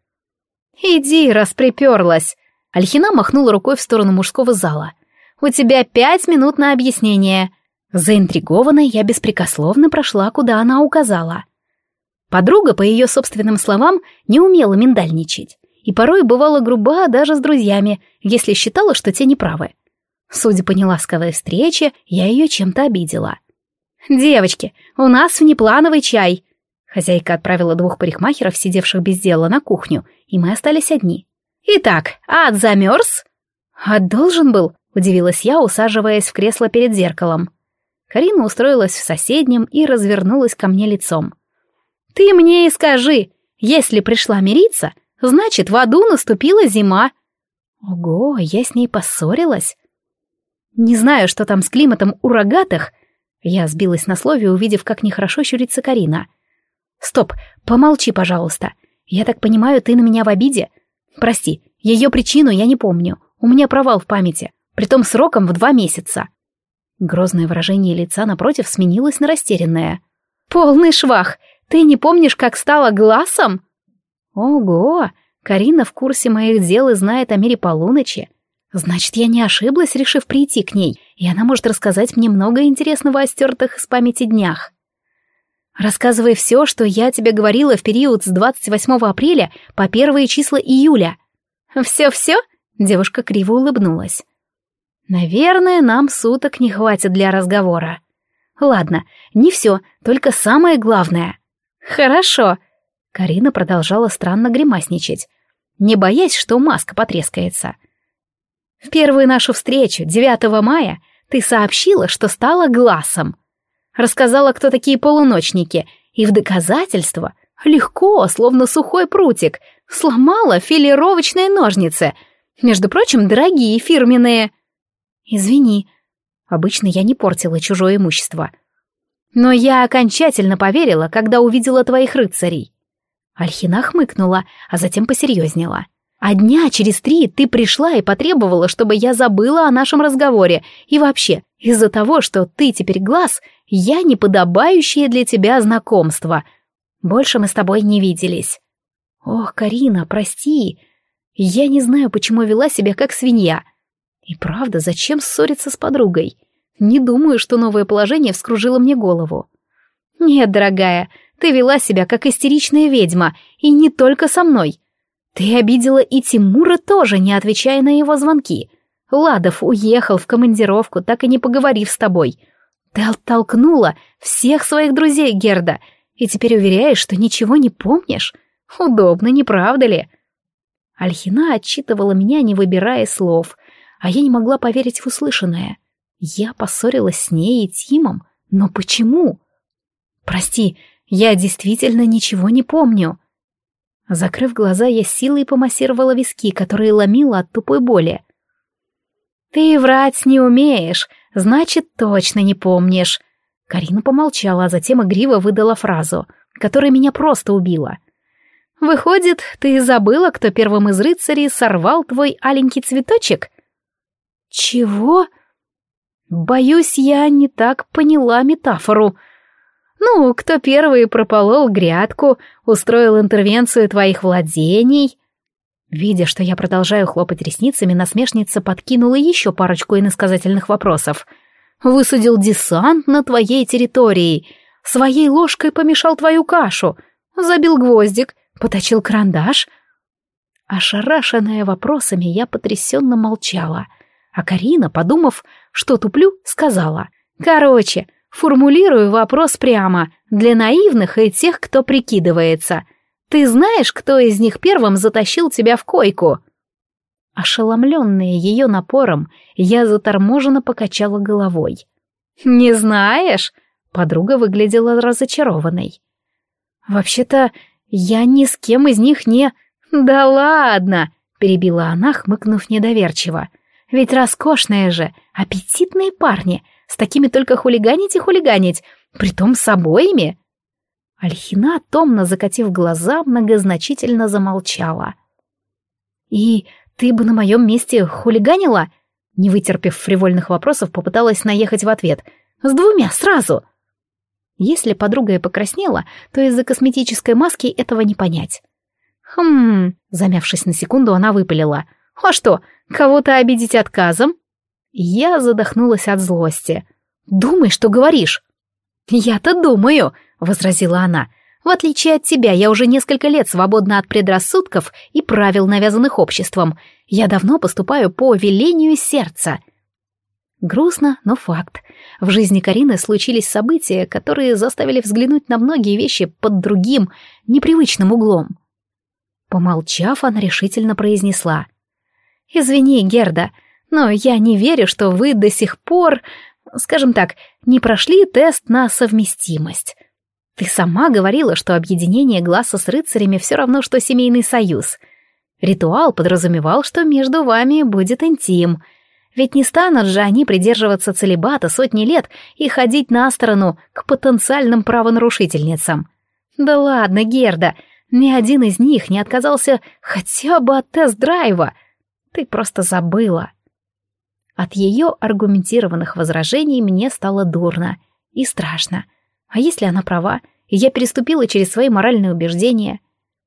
«Иди, раз приперлась!» Альхина махнула рукой в сторону мужского зала. «У тебя пять минут на объяснение!» Заинтригованная, я беспрекословно прошла, куда она указала. Подруга, по ее собственным словам, не умела миндальничать и порой бывала груба даже с друзьями, если считала, что те неправы. Судя по неласковой встрече, я ее чем-то обидела. «Девочки, у нас внеплановый чай!» Хозяйка отправила двух парикмахеров, сидевших без дела, на кухню, и мы остались одни. «Итак, ад замерз?» «Ад должен был», — удивилась я, усаживаясь в кресло перед зеркалом. Карина устроилась в соседнем и развернулась ко мне лицом. «Ты мне и скажи, если пришла мириться, значит, в аду наступила зима». Ого, я с ней поссорилась. Не знаю, что там с климатом у рогатых. Я сбилась на слове, увидев, как нехорошо щурится Карина. Стоп, помолчи, пожалуйста. Я так понимаю, ты на меня в обиде? Прости, ее причину я не помню. У меня провал в памяти, притом сроком в два месяца. Грозное выражение лица напротив сменилось на растерянное. «Полный швах! Ты не помнишь, как стала глазом?» «Ого! Карина в курсе моих дел и знает о мире полуночи. Значит, я не ошиблась, решив прийти к ней, и она может рассказать мне много интересного о стертых из памяти днях. Рассказывай все, что я тебе говорила в период с 28 апреля по первые числа июля. Все-все? Девушка криво улыбнулась. Наверное, нам суток не хватит для разговора. Ладно, не все, только самое главное. Хорошо. Карина продолжала странно гримасничать, не боясь, что маска потрескается. — в первую нашу встречу, 9 мая, ты сообщила, что стала глазом. Рассказала, кто такие полуночники, и в доказательство, легко, словно сухой прутик, сломала филировочные ножницы. Между прочим, дорогие, фирменные. Извини, обычно я не портила чужое имущество. Но я окончательно поверила, когда увидела твоих рыцарей. Альхина хмыкнула, а затем посерьезнела. — а дня через три ты пришла и потребовала, чтобы я забыла о нашем разговоре. И вообще, из-за того, что ты теперь глаз, я неподобающее для тебя знакомство. Больше мы с тобой не виделись. Ох, Карина, прости. Я не знаю, почему вела себя как свинья. И правда, зачем ссориться с подругой? Не думаю, что новое положение вскружило мне голову. Нет, дорогая, ты вела себя как истеричная ведьма, и не только со мной. Ты обидела и Тимура тоже, не отвечая на его звонки. Ладов уехал в командировку, так и не поговорив с тобой. Ты оттолкнула всех своих друзей Герда, и теперь уверяешь, что ничего не помнишь? Удобно, не правда ли? Альхина отчитывала меня, не выбирая слов, а я не могла поверить в услышанное. Я поссорилась с ней и Тимом, но почему? Прости, я действительно ничего не помню. Закрыв глаза, я силой помассировала виски, которые ломила от тупой боли. «Ты врать не умеешь, значит, точно не помнишь». Карина помолчала, а затем игриво выдала фразу, которая меня просто убила. «Выходит, ты забыла, кто первым из рыцарей сорвал твой аленький цветочек?» «Чего?» «Боюсь, я не так поняла метафору. Ну, кто первый прополол грядку, устроил интервенцию твоих владений?» Видя, что я продолжаю хлопать ресницами, насмешница подкинула еще парочку иносказательных вопросов. «Высадил десант на твоей территории, своей ложкой помешал твою кашу, забил гвоздик, поточил карандаш». Ошарашенная вопросами, я потрясенно молчала, а Карина, подумав, что туплю, сказала. «Короче, формулирую вопрос прямо, для наивных и тех, кто прикидывается». Ты знаешь, кто из них первым затащил тебя в койку?» Ошеломленная ее напором, я заторможенно покачала головой. «Не знаешь?» — подруга выглядела разочарованной. «Вообще-то я ни с кем из них не...» «Да ладно!» — перебила она, хмыкнув недоверчиво. «Ведь роскошные же, аппетитные парни, с такими только хулиганить и хулиганить, притом с обоими!» Альхина, томно закатив глаза, многозначительно замолчала. «И ты бы на моем месте хулиганила?» Не вытерпев фривольных вопросов, попыталась наехать в ответ. «С двумя, сразу!» Если подруга и покраснела, то из-за косметической маски этого не понять. «Хм...» — замявшись на секунду, она выпалила. «А что, кого-то обидеть отказом?» Я задохнулась от злости. «Думай, что говоришь!» «Я-то думаю!» — возразила она. «В отличие от тебя, я уже несколько лет свободна от предрассудков и правил, навязанных обществом. Я давно поступаю по велению сердца». Грустно, но факт. В жизни Карины случились события, которые заставили взглянуть на многие вещи под другим, непривычным углом. Помолчав, она решительно произнесла. «Извини, Герда, но я не верю, что вы до сих пор, скажем так, не прошли тест на совместимость. Ты сама говорила, что объединение глаза с рыцарями все равно, что семейный союз. Ритуал подразумевал, что между вами будет интим. Ведь не станут же они придерживаться целебата сотни лет и ходить на сторону к потенциальным правонарушительницам. Да ладно, Герда, ни один из них не отказался хотя бы от тест-драйва. Ты просто забыла. От ее аргументированных возражений мне стало дурно и страшно — а если она права, и я переступила через свои моральные убеждения?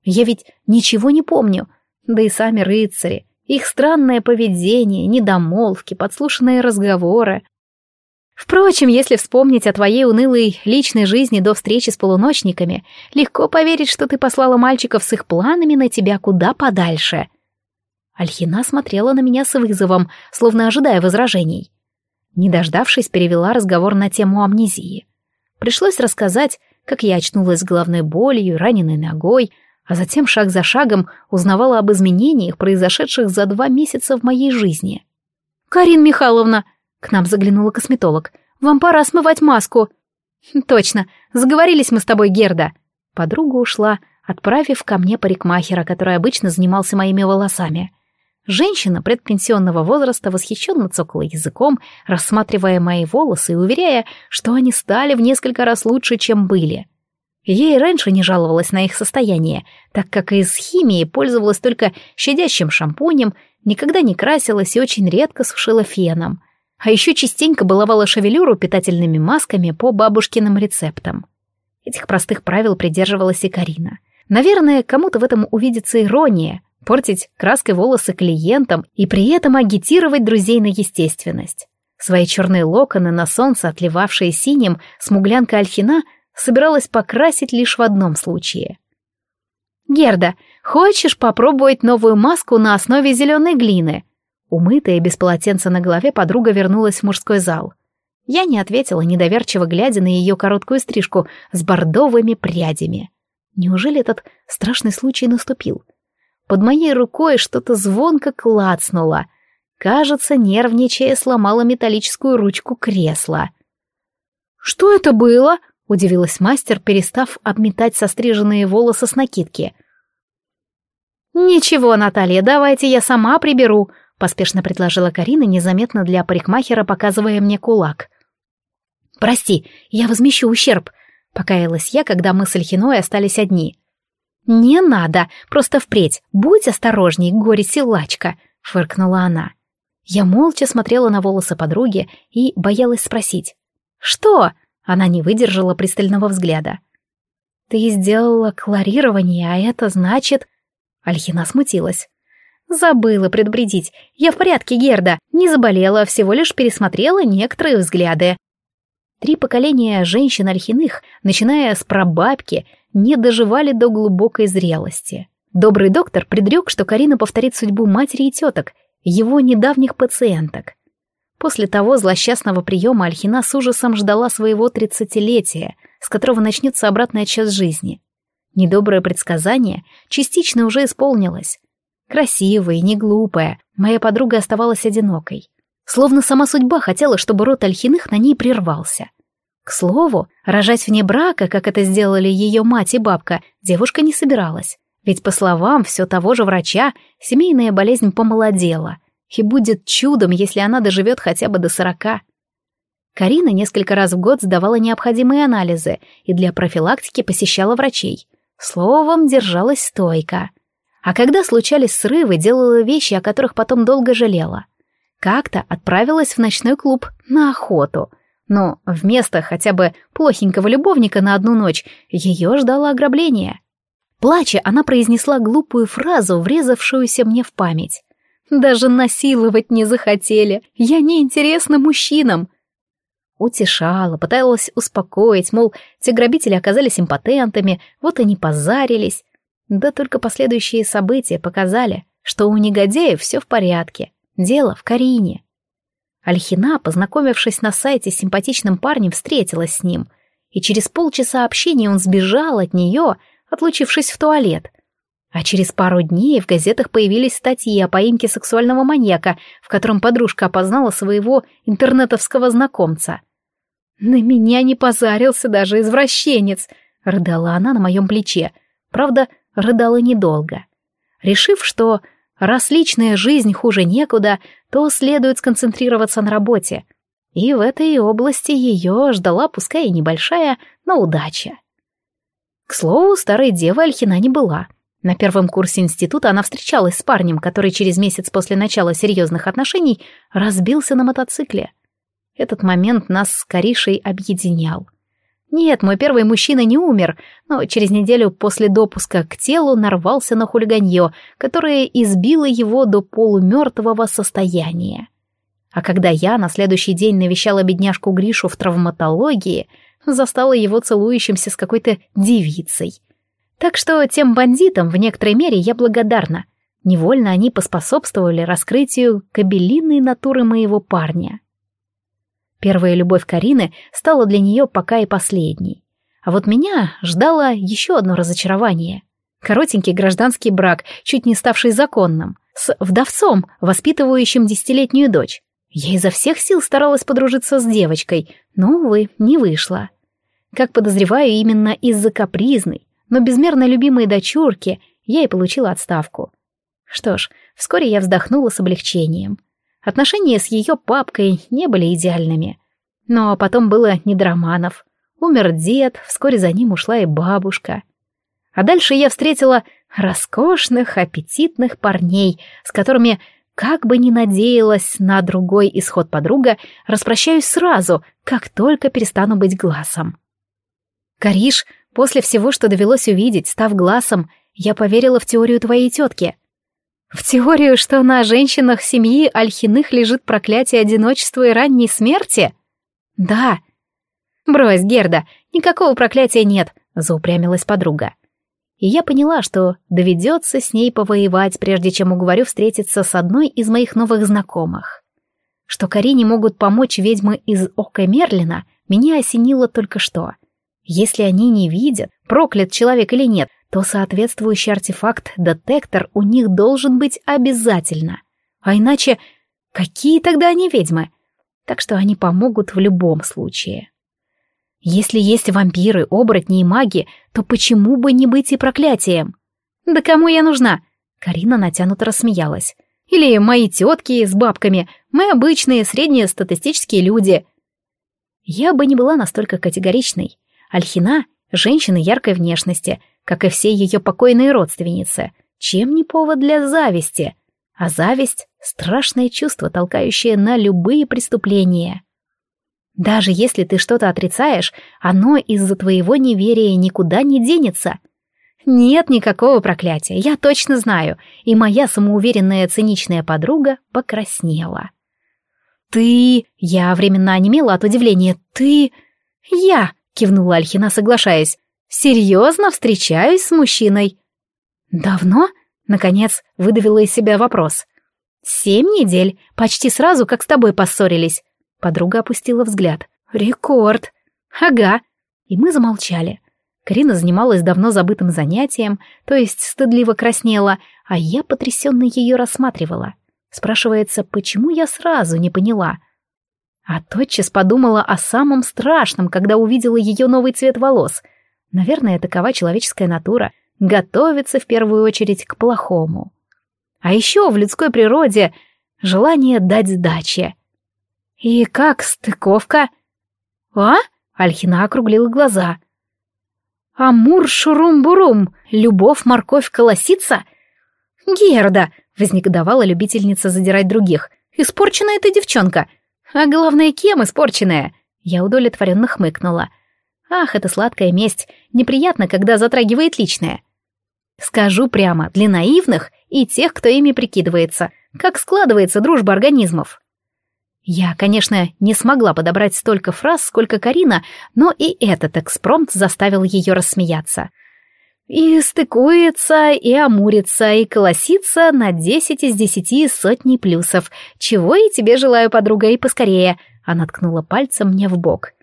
Я ведь ничего не помню, да и сами рыцари, их странное поведение, недомолвки, подслушанные разговоры. Впрочем, если вспомнить о твоей унылой личной жизни до встречи с полуночниками, легко поверить, что ты послала мальчиков с их планами на тебя куда подальше. Альхина смотрела на меня с вызовом, словно ожидая возражений. Не дождавшись, перевела разговор на тему амнезии. Пришлось рассказать, как я очнулась с головной болью, раненой ногой, а затем шаг за шагом узнавала об изменениях, произошедших за два месяца в моей жизни. «Карин Михайловна!» — к нам заглянула косметолог. «Вам пора смывать маску!» «Точно! Заговорились мы с тобой, Герда!» Подруга ушла, отправив ко мне парикмахера, который обычно занимался моими волосами. Женщина предпенсионного возраста восхищенно цокала языком, рассматривая мои волосы и уверяя, что они стали в несколько раз лучше, чем были. Я и раньше не жаловалась на их состояние, так как из химии пользовалась только щадящим шампунем, никогда не красилась и очень редко сушила феном. А еще частенько баловала шевелюру питательными масками по бабушкиным рецептам. Этих простых правил придерживалась и Карина. Наверное, кому-то в этом увидится ирония — портить краской волосы клиентам и при этом агитировать друзей на естественность. Свои черные локоны на солнце, отливавшие синим, смуглянка Альхина собиралась покрасить лишь в одном случае. «Герда, хочешь попробовать новую маску на основе зеленой глины?» Умытая без полотенца на голове подруга вернулась в мужской зал. Я не ответила, недоверчиво глядя на ее короткую стрижку с бордовыми прядями. Неужели этот страшный случай наступил? Под моей рукой что-то звонко клацнуло. Кажется, нервничая, сломала металлическую ручку кресла. «Что это было?» — удивилась мастер, перестав обметать состриженные волосы с накидки. «Ничего, Наталья, давайте я сама приберу», — поспешно предложила Карина, незаметно для парикмахера, показывая мне кулак. «Прости, я возмещу ущерб», — покаялась я, когда мы с Альхиной остались одни. «Не надо, просто впредь, будь осторожней, горе-силачка», — фыркнула она. Я молча смотрела на волосы подруги и боялась спросить. «Что?» Она не выдержала пристального взгляда. «Ты сделала кларирование, а это значит...» Альхина смутилась. «Забыла предупредить. Я в порядке, Герда. Не заболела, всего лишь пересмотрела некоторые взгляды». Три поколения женщин Альхиных, начиная с прабабки, не доживали до глубокой зрелости. Добрый доктор предрек, что Карина повторит судьбу матери и теток, его недавних пациенток. После того злосчастного приема Альхина с ужасом ждала своего тридцатилетия, с которого начнется обратный отсчет жизни. Недоброе предсказание частично уже исполнилось. Красивая не глупая, моя подруга оставалась одинокой. Словно сама судьба хотела, чтобы род Альхиных на ней прервался. К слову, рожать вне брака, как это сделали ее мать и бабка, девушка не собиралась. Ведь, по словам все того же врача, семейная болезнь помолодела, и будет чудом, если она доживет хотя бы до сорока. Карина несколько раз в год сдавала необходимые анализы и для профилактики посещала врачей. Словом, держалась стойко. А когда случались срывы, делала вещи, о которых потом долго жалела. Как-то отправилась в ночной клуб на охоту. Но вместо хотя бы плохенького любовника на одну ночь ее ждало ограбление. Плача, она произнесла глупую фразу, врезавшуюся мне в память. «Даже насиловать не захотели. Я не интересна мужчинам». Утешала, пыталась успокоить, мол, те грабители оказались импотентами, вот они позарились. Да только последующие события показали, что у негодяев все в порядке. Дело в Карине. Альхина, познакомившись на сайте с симпатичным парнем, встретилась с ним, и через полчаса общения он сбежал от нее, отлучившись в туалет. А через пару дней в газетах появились статьи о поимке сексуального маньяка, в котором подружка опознала своего интернетовского знакомца. «На меня не позарился даже извращенец», — рыдала она на моем плече. Правда, рыдала недолго. Решив, что раз личная жизнь хуже некуда, то следует сконцентрироваться на работе. И в этой области ее ждала пускай и небольшая, но удача. К слову, старой девой Альхина не была. На первом курсе института она встречалась с парнем, который через месяц после начала серьезных отношений разбился на мотоцикле. Этот момент нас с Каришей объединял. Нет, мой первый мужчина не умер, но через неделю после допуска к телу нарвался на хулиганье, которое избило его до полумертвого состояния. А когда я на следующий день навещала бедняжку Гришу в травматологии, застала его целующимся с какой-то девицей. Так что тем бандитам в некоторой мере я благодарна. Невольно они поспособствовали раскрытию кабелиной натуры моего парня. Первая любовь Карины стала для нее пока и последней. А вот меня ждало еще одно разочарование. Коротенький гражданский брак, чуть не ставший законным, с вдовцом, воспитывающим десятилетнюю дочь. Я изо всех сил старалась подружиться с девочкой, но, увы, не вышло. Как подозреваю, именно из-за капризной, но безмерно любимой дочурки я и получила отставку. Что ж, вскоре я вздохнула с облегчением. Отношения с ее папкой не были идеальными. Но потом было не до романов. Умер дед, вскоре за ним ушла и бабушка. А дальше я встретила роскошных, аппетитных парней, с которыми как бы ни надеялась на другой исход подруга, распрощаюсь сразу, как только перестану быть глазом. Кариш, после всего, что довелось увидеть, став глазом, я поверила в теорию твоей тетки. В теорию, что на женщинах семьи Альхиных лежит проклятие одиночества и ранней смерти? Да. Брось, Герда, никакого проклятия нет, заупрямилась подруга и я поняла, что доведется с ней повоевать, прежде чем уговорю встретиться с одной из моих новых знакомых. Что Карине могут помочь ведьмы из Ока Мерлина, меня осенило только что. Если они не видят, проклят человек или нет, то соответствующий артефакт-детектор у них должен быть обязательно. А иначе какие тогда они ведьмы? Так что они помогут в любом случае. Если есть вампиры, оборотни и маги, то почему бы не быть и проклятием? Да кому я нужна? Карина натянуто рассмеялась. Или мои тетки с бабками, мы обычные среднестатистические люди. Я бы не была настолько категоричной. Альхина — женщина яркой внешности, как и все ее покойные родственницы. Чем не повод для зависти? А зависть — страшное чувство, толкающее на любые преступления. Даже если ты что-то отрицаешь, оно из-за твоего неверия никуда не денется. Нет никакого проклятия, я точно знаю, и моя самоуверенная циничная подруга покраснела. «Ты...» — я временно онемела от удивления. «Ты...» «Я...» — кивнула Альхина, соглашаясь. «Серьезно встречаюсь с мужчиной». «Давно?» — наконец выдавила из себя вопрос. «Семь недель, почти сразу, как с тобой поссорились». Подруга опустила взгляд. «Рекорд!» «Ага». И мы замолчали. Карина занималась давно забытым занятием, то есть стыдливо краснела, а я потрясенно ее рассматривала. Спрашивается, почему я сразу не поняла? А тотчас подумала о самом страшном, когда увидела ее новый цвет волос. Наверное, такова человеческая натура — готовиться в первую очередь к плохому. А еще в людской природе желание дать сдачи. «И как стыковка?» «А?» — Альхина округлила глаза. «Амур-шурум-бурум! Любовь, морковь, колосица?» «Герда!» — вознегодовала любительница задирать других. «Испорченная ты девчонка! А главное, кем испорченная?» Я удовлетворенно хмыкнула. «Ах, это сладкая месть! Неприятно, когда затрагивает личное!» Скажу прямо, для наивных и тех, кто ими прикидывается, как складывается дружба организмов. Я, конечно, не смогла подобрать столько фраз, сколько Карина, но и этот экспромт заставил ее рассмеяться. И стыкуется, и амурится, и колосится на десять из десяти сотни плюсов. Чего и тебе желаю, подруга, и поскорее. Она ткнула пальцем мне в бок.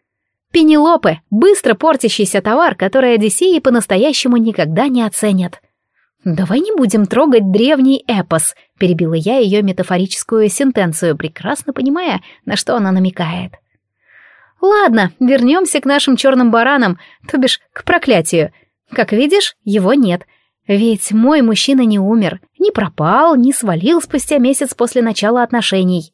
Пенелопы — быстро портящийся товар, который Одиссеи по-настоящему никогда не оценят. «Давай не будем трогать древний эпос», — перебила я ее метафорическую сентенцию, прекрасно понимая, на что она намекает. «Ладно, вернемся к нашим черным баранам, то бишь к проклятию. Как видишь, его нет. Ведь мой мужчина не умер, не пропал, не свалил спустя месяц после начала отношений.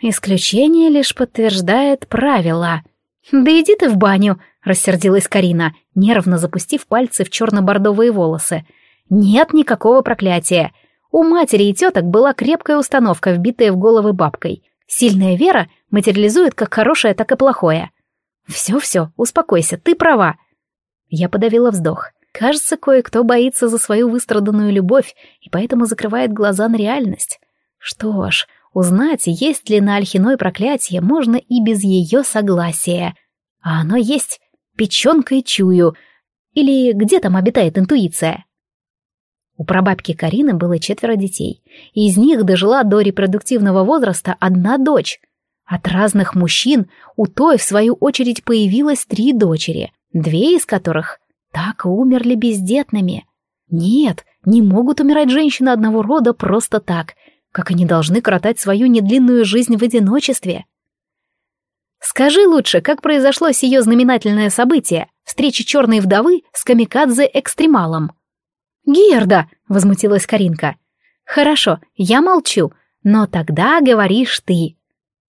Исключение лишь подтверждает правило. «Да иди ты в баню», — рассердилась Карина, нервно запустив пальцы в черно-бордовые волосы. «Нет никакого проклятия. У матери и теток была крепкая установка, вбитая в головы бабкой. Сильная вера материализует как хорошее, так и плохое. Все-все, успокойся, ты права. Я подавила вздох. Кажется, кое-кто боится за свою выстраданную любовь и поэтому закрывает глаза на реальность. Что ж, узнать, есть ли на Альхиной проклятие, можно и без ее согласия. А оно есть. Печенкой чую. Или где там обитает интуиция? У прабабки Карины было четверо детей, и из них дожила до репродуктивного возраста одна дочь. От разных мужчин у той, в свою очередь, появилось три дочери, две из которых так и умерли бездетными. Нет, не могут умирать женщины одного рода просто так, как они должны коротать свою недлинную жизнь в одиночестве. Скажи лучше, как произошло сие знаменательное событие, встреча черной вдовы с камикадзе-экстремалом? «Герда!» — возмутилась Каринка. «Хорошо, я молчу, но тогда говоришь ты».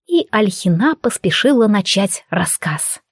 И Альхина поспешила начать рассказ.